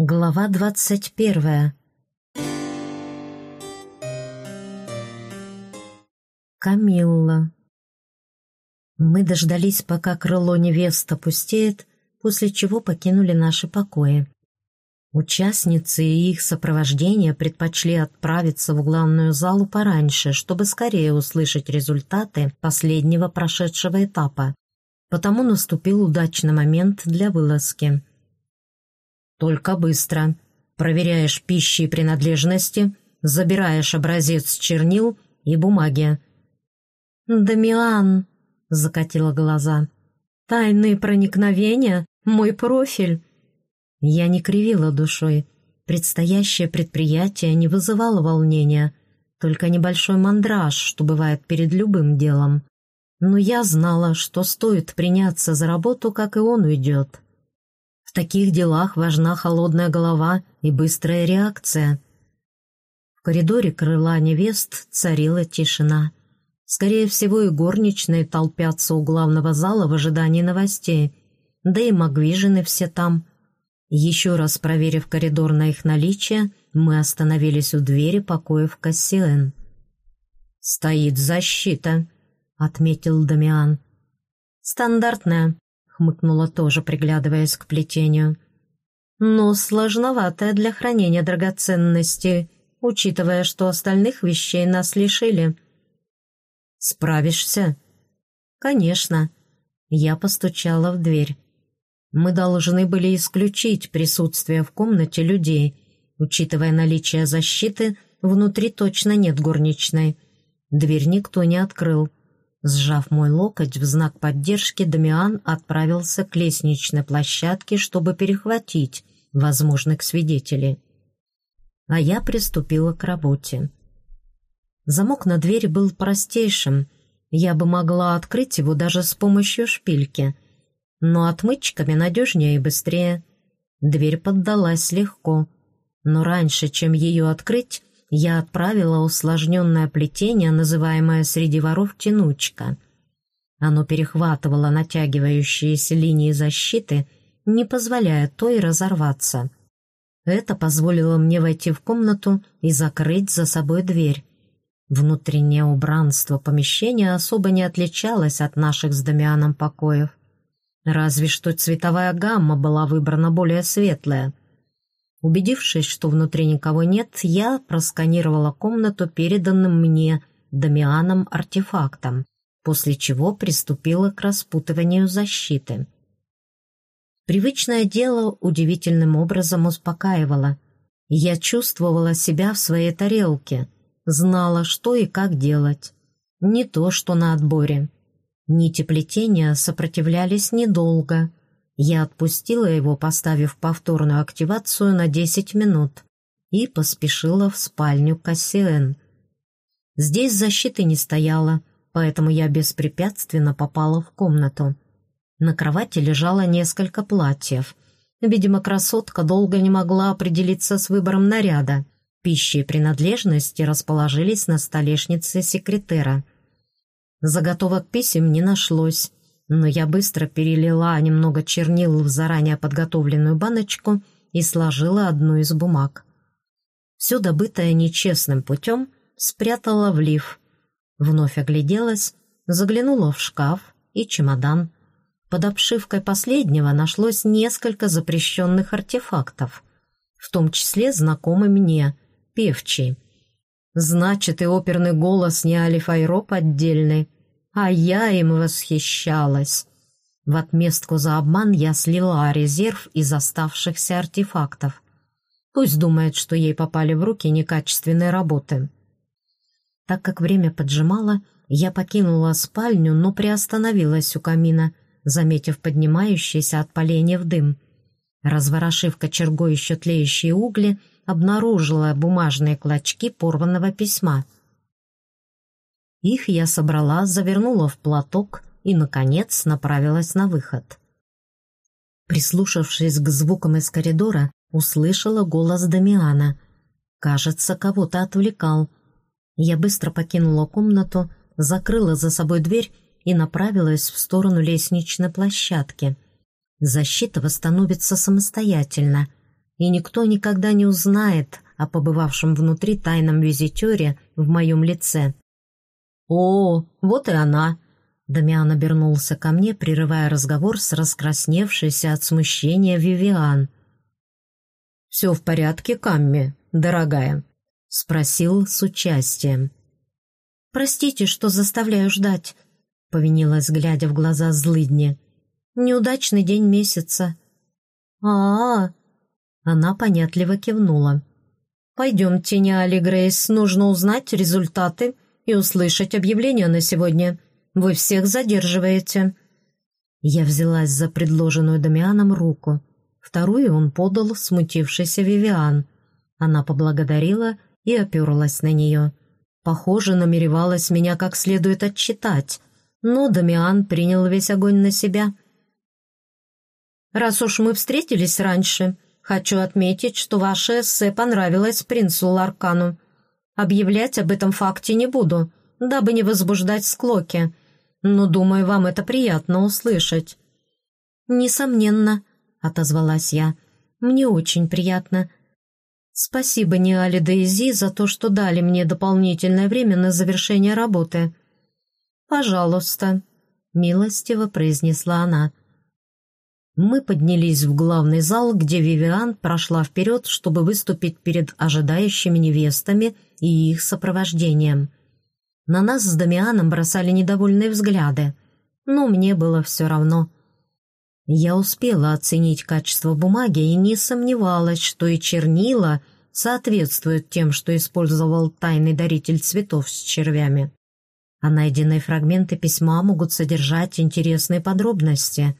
Глава двадцать первая Камилла Мы дождались, пока крыло невест опустеет, после чего покинули наши покои. Участницы и их сопровождение предпочли отправиться в главную залу пораньше, чтобы скорее услышать результаты последнего прошедшего этапа. Потому наступил удачный момент для вылазки. «Только быстро. Проверяешь пищи и принадлежности, забираешь образец чернил и бумаги». «Дамиан!» — закатила глаза. «Тайные проникновения? Мой профиль?» Я не кривила душой. Предстоящее предприятие не вызывало волнения, только небольшой мандраж, что бывает перед любым делом. Но я знала, что стоит приняться за работу, как и он уйдет. В таких делах важна холодная голова и быстрая реакция. В коридоре крыла невест царила тишина. Скорее всего, и горничные толпятся у главного зала в ожидании новостей, да и магвижины все там — еще раз проверив коридор на их наличие, мы остановились у двери покоев Кассиэн. «Стоит защита», — отметил Дамиан. «Стандартная», — хмыкнула тоже, приглядываясь к плетению. «Но сложноватая для хранения драгоценностей, учитывая, что остальных вещей нас лишили». «Справишься?» «Конечно». Я постучала в дверь. Мы должны были исключить присутствие в комнате людей. Учитывая наличие защиты, внутри точно нет горничной. Дверь никто не открыл. Сжав мой локоть в знак поддержки, Дамиан отправился к лестничной площадке, чтобы перехватить возможных свидетелей. А я приступила к работе. Замок на двери был простейшим. Я бы могла открыть его даже с помощью шпильки — но отмычками надежнее и быстрее. Дверь поддалась легко, но раньше, чем ее открыть, я отправила усложненное плетение, называемое среди воров тянучка. Оно перехватывало натягивающиеся линии защиты, не позволяя той разорваться. Это позволило мне войти в комнату и закрыть за собой дверь. Внутреннее убранство помещения особо не отличалось от наших с Дамианом покоев. Разве что цветовая гамма была выбрана более светлая. Убедившись, что внутри никого нет, я просканировала комнату переданным мне Дамианом артефактом, после чего приступила к распутыванию защиты. Привычное дело удивительным образом успокаивало. Я чувствовала себя в своей тарелке, знала, что и как делать. Не то, что на отборе. Нити плетения сопротивлялись недолго. Я отпустила его, поставив повторную активацию на 10 минут, и поспешила в спальню Кассиэн. Здесь защиты не стояло, поэтому я беспрепятственно попала в комнату. На кровати лежало несколько платьев. Видимо, красотка долго не могла определиться с выбором наряда. Пищи и принадлежности расположились на столешнице секретера — Заготовок писем не нашлось, но я быстро перелила немного чернил в заранее подготовленную баночку и сложила одну из бумаг. Все добытое нечестным путем спрятала в лиф. Вновь огляделась, заглянула в шкаф и чемодан. Под обшивкой последнего нашлось несколько запрещенных артефактов, в том числе знакомый мне, певчий. Значит, и оперный голос не Алифайро поддельный, а я им восхищалась. В отместку за обман я слила резерв из оставшихся артефактов. Пусть думает, что ей попали в руки некачественные работы. Так как время поджимало, я покинула спальню, но приостановилась у камина, заметив поднимающийся от поленья в дым. Разворошив кочергой еще тлеющие угли, обнаружила бумажные клочки порванного письма. Их я собрала, завернула в платок и, наконец, направилась на выход. Прислушавшись к звукам из коридора, услышала голос Дамиана. Кажется, кого-то отвлекал. Я быстро покинула комнату, закрыла за собой дверь и направилась в сторону лестничной площадки. Защита восстановится самостоятельно — и никто никогда не узнает о побывавшем внутри тайном визитере в моем лице. «О, вот и она!» Дамиан обернулся ко мне, прерывая разговор с раскрасневшейся от смущения Вивиан. «Все в порядке, Камми, дорогая?» — спросил с участием. «Простите, что заставляю ждать», — повинилась, глядя в глаза злыдни. «Неудачный день месяца». «А-а-а!» Она понятливо кивнула. «Пойдемте, Неали Грейс, нужно узнать результаты и услышать объявление на сегодня. Вы всех задерживаете». Я взялась за предложенную Дамианом руку. Вторую он подал смутившийся Вивиан. Она поблагодарила и оперлась на нее. Похоже, намеревалась меня как следует отчитать, но Дамиан принял весь огонь на себя. «Раз уж мы встретились раньше, хочу отметить, что ваше эссе понравилось принцу Ларкану. Объявлять об этом факте не буду, дабы не возбуждать склоки, но, думаю, вам это приятно услышать». «Несомненно», — отозвалась я, — «мне очень приятно, Спасибо Ниале Дейзи за то, что дали мне дополнительное время на завершение работы. «Пожалуйста», — милостиво произнесла она. Мы поднялись в главный зал, где Вивиан прошла вперед, чтобы выступить перед ожидающими невестами и их сопровождением. На нас с Дамианом бросали недовольные взгляды, но мне было все равно — я успела оценить качество бумаги и не сомневалась, что и чернила соответствуют тем, что использовал тайный даритель цветов с червями. А найденные фрагменты письма могут содержать интересные подробности.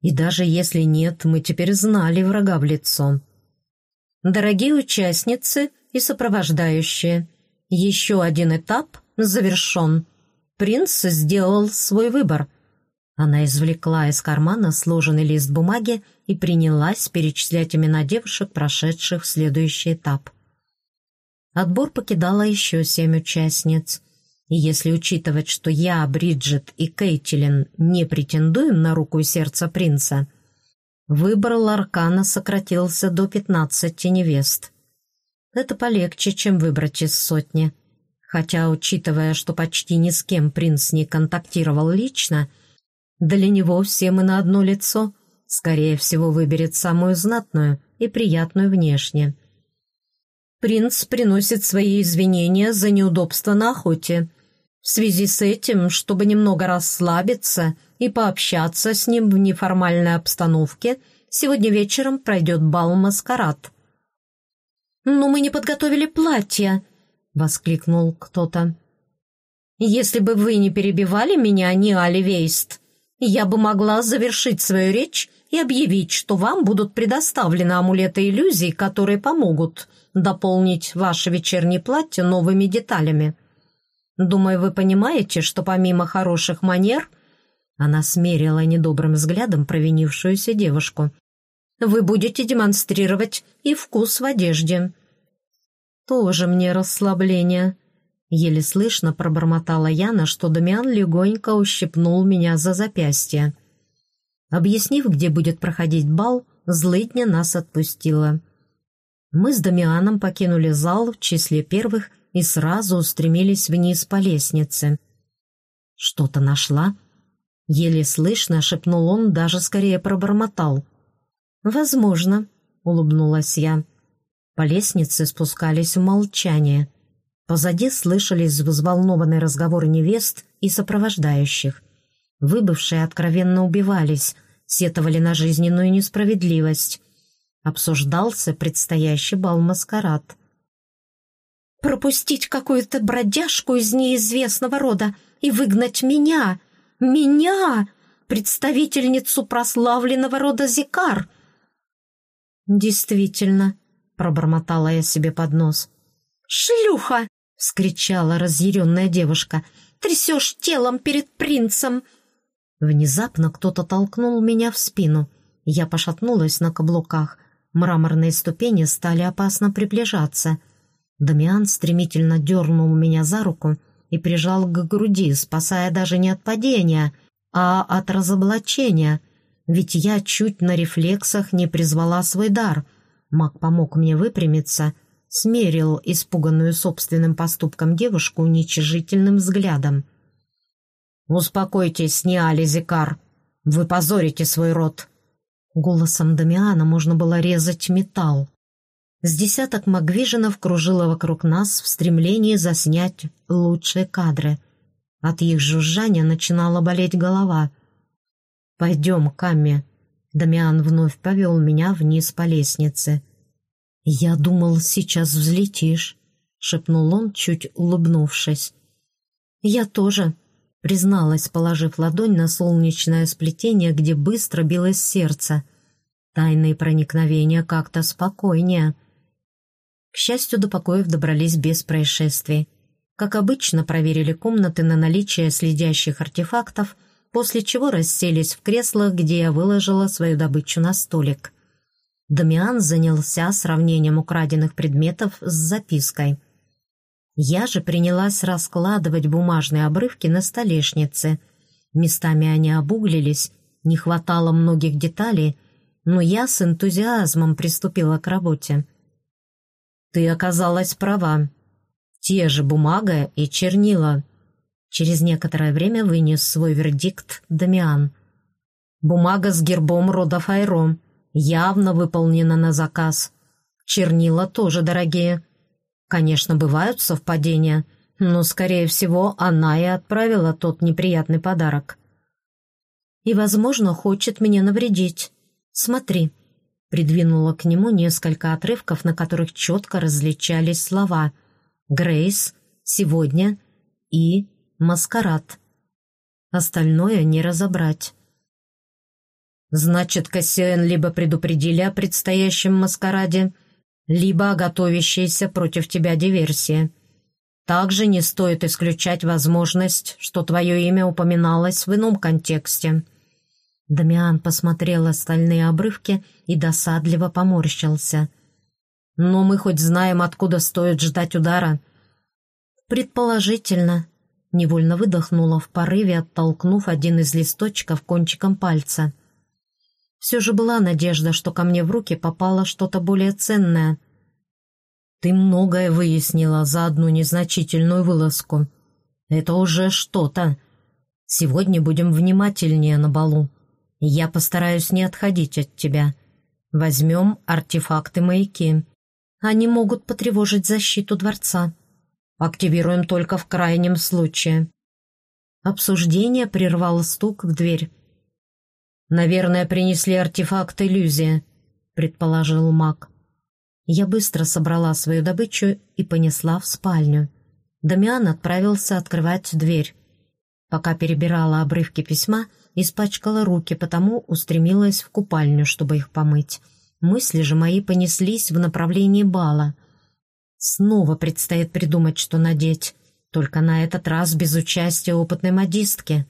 И даже если нет, мы теперь знали врага в лицо. Дорогие участницы и сопровождающие, еще один этап завершен. Принц сделал свой выбор — она извлекла из кармана сложенный лист бумаги и принялась перечислять имена девушек, прошедших в следующий этап. Отбор покидала еще семь участниц. И если учитывать, что я, Бриджит и Кейтилин не претендуем на руку и сердце принца, выбор Ларкана сократился до пятнадцати невест. Это полегче, чем выбрать из сотни. Хотя, учитывая, что почти ни с кем принц не контактировал лично, для него все мы на одно лицо. Скорее всего, выберет самую знатную и приятную внешне. Принц приносит свои извинения за неудобства на охоте. В связи с этим, чтобы немного расслабиться и пообщаться с ним в неформальной обстановке, сегодня вечером пройдет бал-маскарад. «Но мы не подготовили платья!» — воскликнул кто-то. «Если бы вы не перебивали меня, не Али Вейст, я бы могла завершить свою речь и объявить, что вам будут предоставлены амулеты иллюзий, которые помогут дополнить ваше вечернее платье новыми деталями. Думаю, вы понимаете, что помимо хороших манер...» Она смерила недобрым взглядом провинившуюся девушку. «Вы будете демонстрировать и вкус в одежде». «Тоже мне расслабление», Еле слышно пробормотала Яна, что Дамиан легонько ущипнул меня за запястье. Объяснив, где будет проходить бал, злыдня нас отпустила. Мы с Дамианом покинули зал в числе первых и сразу устремились вниз по лестнице. «Что-то нашла?» Еле слышно шепнул он, даже скорее пробормотал. «Возможно», — улыбнулась я. По лестнице спускались в молчание — Позади слышались взволнованные разговоры невест и сопровождающих. Выбывшие откровенно убивались, сетовали на жизненную несправедливость. Обсуждался предстоящий бал-маскарад. «Пропустить какую-то бродяжку из неизвестного рода и выгнать меня! Меня! Представительницу прославленного рода Зикар!» «Действительно», — пробормотала я себе под нос. «Шлюха!» — вскричала разъяренная девушка. «Трясешь телом перед принцем!» Внезапно кто-то толкнул меня в спину. Я пошатнулась на каблуках. Мраморные ступени стали опасно приближаться. Дамиан стремительно дернул меня за руку и прижал к груди, спасая даже не от падения, а от разоблачения, ведь я чуть на рефлексах не призвала свой дар. Мак помог мне выпрямиться, смерил испуганную собственным поступком девушку уничижительным взглядом. «Успокойтесь, Ниали Зикар, вы позорите свой род!» Голосом Дамиана можно было резать металл. С десяток магвиженов кружило вокруг нас в стремлении заснять лучшие кадры. От их жужжания начинала болеть голова. «Пойдем, Камми». Дамиан вновь повел меня вниз по лестнице. «Я думал, сейчас взлетишь», — шепнул он, чуть улыбнувшись. «Я тоже», — призналась, положив ладонь на солнечное сплетение, где быстро билось сердце. Тайные проникновения как-то спокойнее. К счастью, до покоев добрались без происшествий. Как обычно, проверили комнаты на наличие следящих артефактов, после чего расселись в креслах, где я выложила свою добычу на столик. Дамиан занялся сравнением украденных предметов с запиской. Я же принялась раскладывать бумажные обрывки на столешнице. Местами они обуглились, не хватало многих деталей, но я с энтузиазмом приступила к работе. «Ты оказалась права. Те же бумага и чернила». Через некоторое время вынес свой вердикт Дамиан. «Бумага с гербом рода Файро. Явно выполнена на заказ. Чернила тоже дорогие. Конечно, бывают совпадения, но, скорее всего, она и отправила тот неприятный подарок. И, возможно, хочет мне навредить. Смотри» придвинула к нему несколько отрывков, на которых четко различались слова «Грейс», «Сегодня» и «Маскарад». Остальное не разобрать. Значит, Кассиэн либо предупредили о предстоящем маскараде, либо о готовящейся против тебя диверсии. Также не стоит исключать возможность, что твое имя упоминалось в ином контексте — Дамиан посмотрел остальные обрывки и досадливо поморщился. «Но мы хоть знаем, откуда стоит ждать удара». «Предположительно», — невольно выдохнула в порыве, оттолкнув один из листочков кончиком пальца. Все же была надежда, что ко мне в руки попало что-то более ценное. «Ты многое выяснила за одну незначительную вылазку. Это уже что-то. Сегодня будем внимательнее на балу». Я постараюсь не отходить от тебя. Возьмем артефакты-маяки. Они могут потревожить защиту дворца. Активируем только в крайнем случае. Обсуждение прервал стук в дверь. «Наверное, принесли артефакт иллюзия», — предположил маг. Я быстро собрала свою добычу и понесла в спальню. Дамиан отправился открывать дверь. Пока перебирала обрывки письма, испачкала руки, потому устремилась в купальню, чтобы их помыть. Мысли же мои понеслись в направлении бала. Снова предстоит придумать, что надеть, только на этот раз без участия опытной модистки.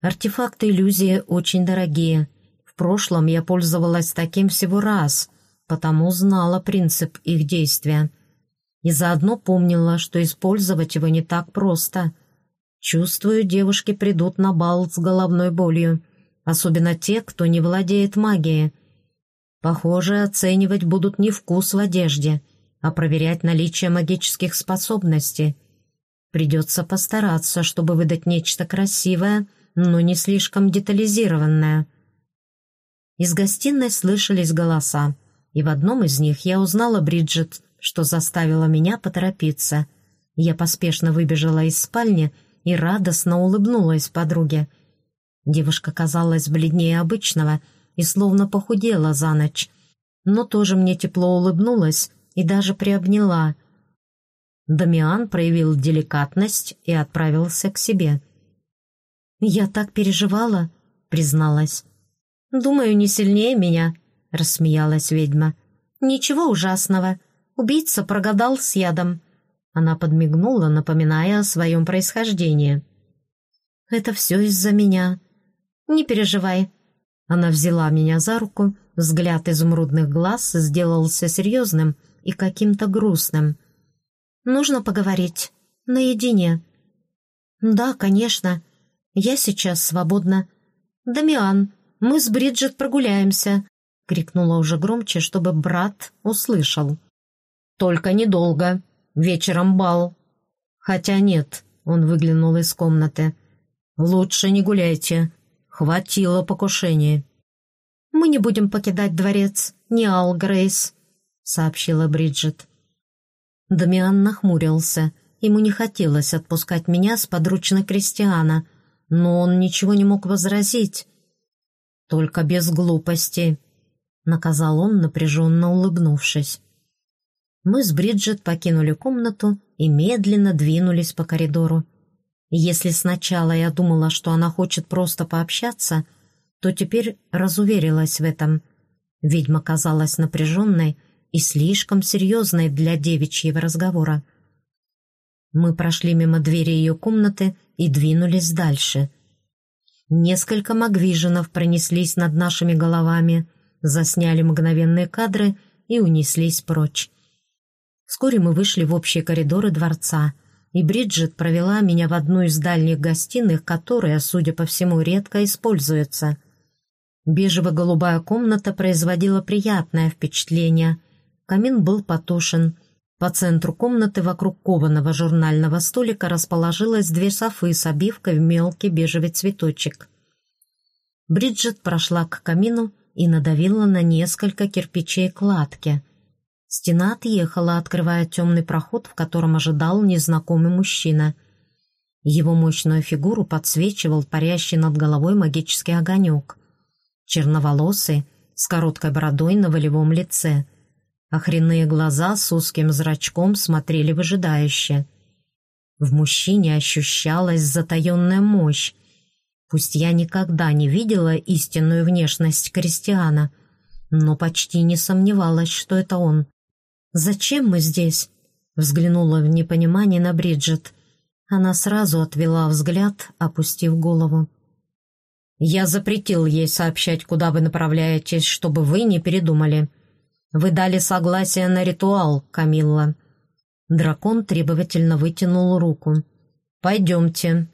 Артефакты иллюзии очень дорогие. В прошлом я пользовалась таким всего раз, потому знала принцип их действия. И заодно помнила, что использовать его не так просто — Чувствую, девушки придут на бал с головной болью, особенно те, кто не владеет магией. Похоже, оценивать будут не вкус в одежде, а проверять наличие магических способностей. Придется постараться, чтобы выдать нечто красивое, но не слишком детализированное. Из гостиной слышались голоса, и в одном из них я узнала Бриджит, что заставило меня поторопиться. Я поспешно выбежала из спальни, и радостно улыбнулась подруге. Девушка казалась бледнее обычного и словно похудела за ночь, но тоже мне тепло улыбнулась и даже приобняла. Дамиан проявил деликатность и отправился к себе. «Я так переживала», — призналась. «Думаю, не сильнее меня», — рассмеялась ведьма. «Ничего ужасного. Убийца прогадал с ядом. Она подмигнула, напоминая о своем происхождении. «Это все из-за меня. Не переживай». Она взяла меня за руку, взгляд изумрудных глаз сделался серьезным и каким-то грустным. «Нужно поговорить. Наедине». «Да, конечно. Я сейчас свободна. Дамиан, мы с Бриджит прогуляемся. крикнула уже громче, чтобы брат услышал. «Только недолго. Вечером бал». «Хотя нет», — он выглянул из комнаты. «Лучше не гуляйте. Хватило покушения». «Мы не будем покидать дворец, не Ал Грейс», — сообщила Бриджит. Дамиан нахмурился. Ему не хотелось отпускать меня с подручной Кристиана, но он ничего не мог возразить. «Только без глупости», — наказал он, напряженно улыбнувшись. Мы с Бриджит покинули комнату и медленно двинулись по коридору. Если сначала я думала, что она хочет просто пообщаться, то теперь разуверилась в этом. Ведьма казалась напряженной и слишком серьезной для девичьего разговора. Мы прошли мимо двери ее комнаты и двинулись дальше. Несколько магвиженов пронеслись над нашими головами, засняли мгновенные кадры и унеслись прочь. Вскоре мы вышли в общие коридоры дворца, и Бриджит провела меня в одну из дальних гостиных, которая, судя по всему, редко используется. Бежево-голубая комната производила приятное впечатление. Камин был потушен. По центру комнаты вокруг кованого журнального столика расположилось две софы с обивкой в мелкий бежевый цветочек. Бриджит прошла к камину и надавила на несколько кирпичей кладки. Стена отъехала, открывая темный проход, в котором ожидал незнакомый мужчина. Его мощную фигуру подсвечивал парящий над головой магический огонек. Черноволосый, с короткой бородой на волевом лице. Охренные глаза с узким зрачком смотрели выжидающе. В мужчине ощущалась затаенная мощь. Пусть я никогда не видела истинную внешность крестьяна, но почти не сомневалась, что это он. «Зачем мы здесь?» Взглянула в непонимание на Бриджит. Она сразу отвела взгляд, опустив голову. «Я запретил ей сообщать, куда вы направляетесь, чтобы вы не передумали. Вы дали согласие на ритуал, Камилла». Дракон требовательно вытянул руку. «Пойдемте,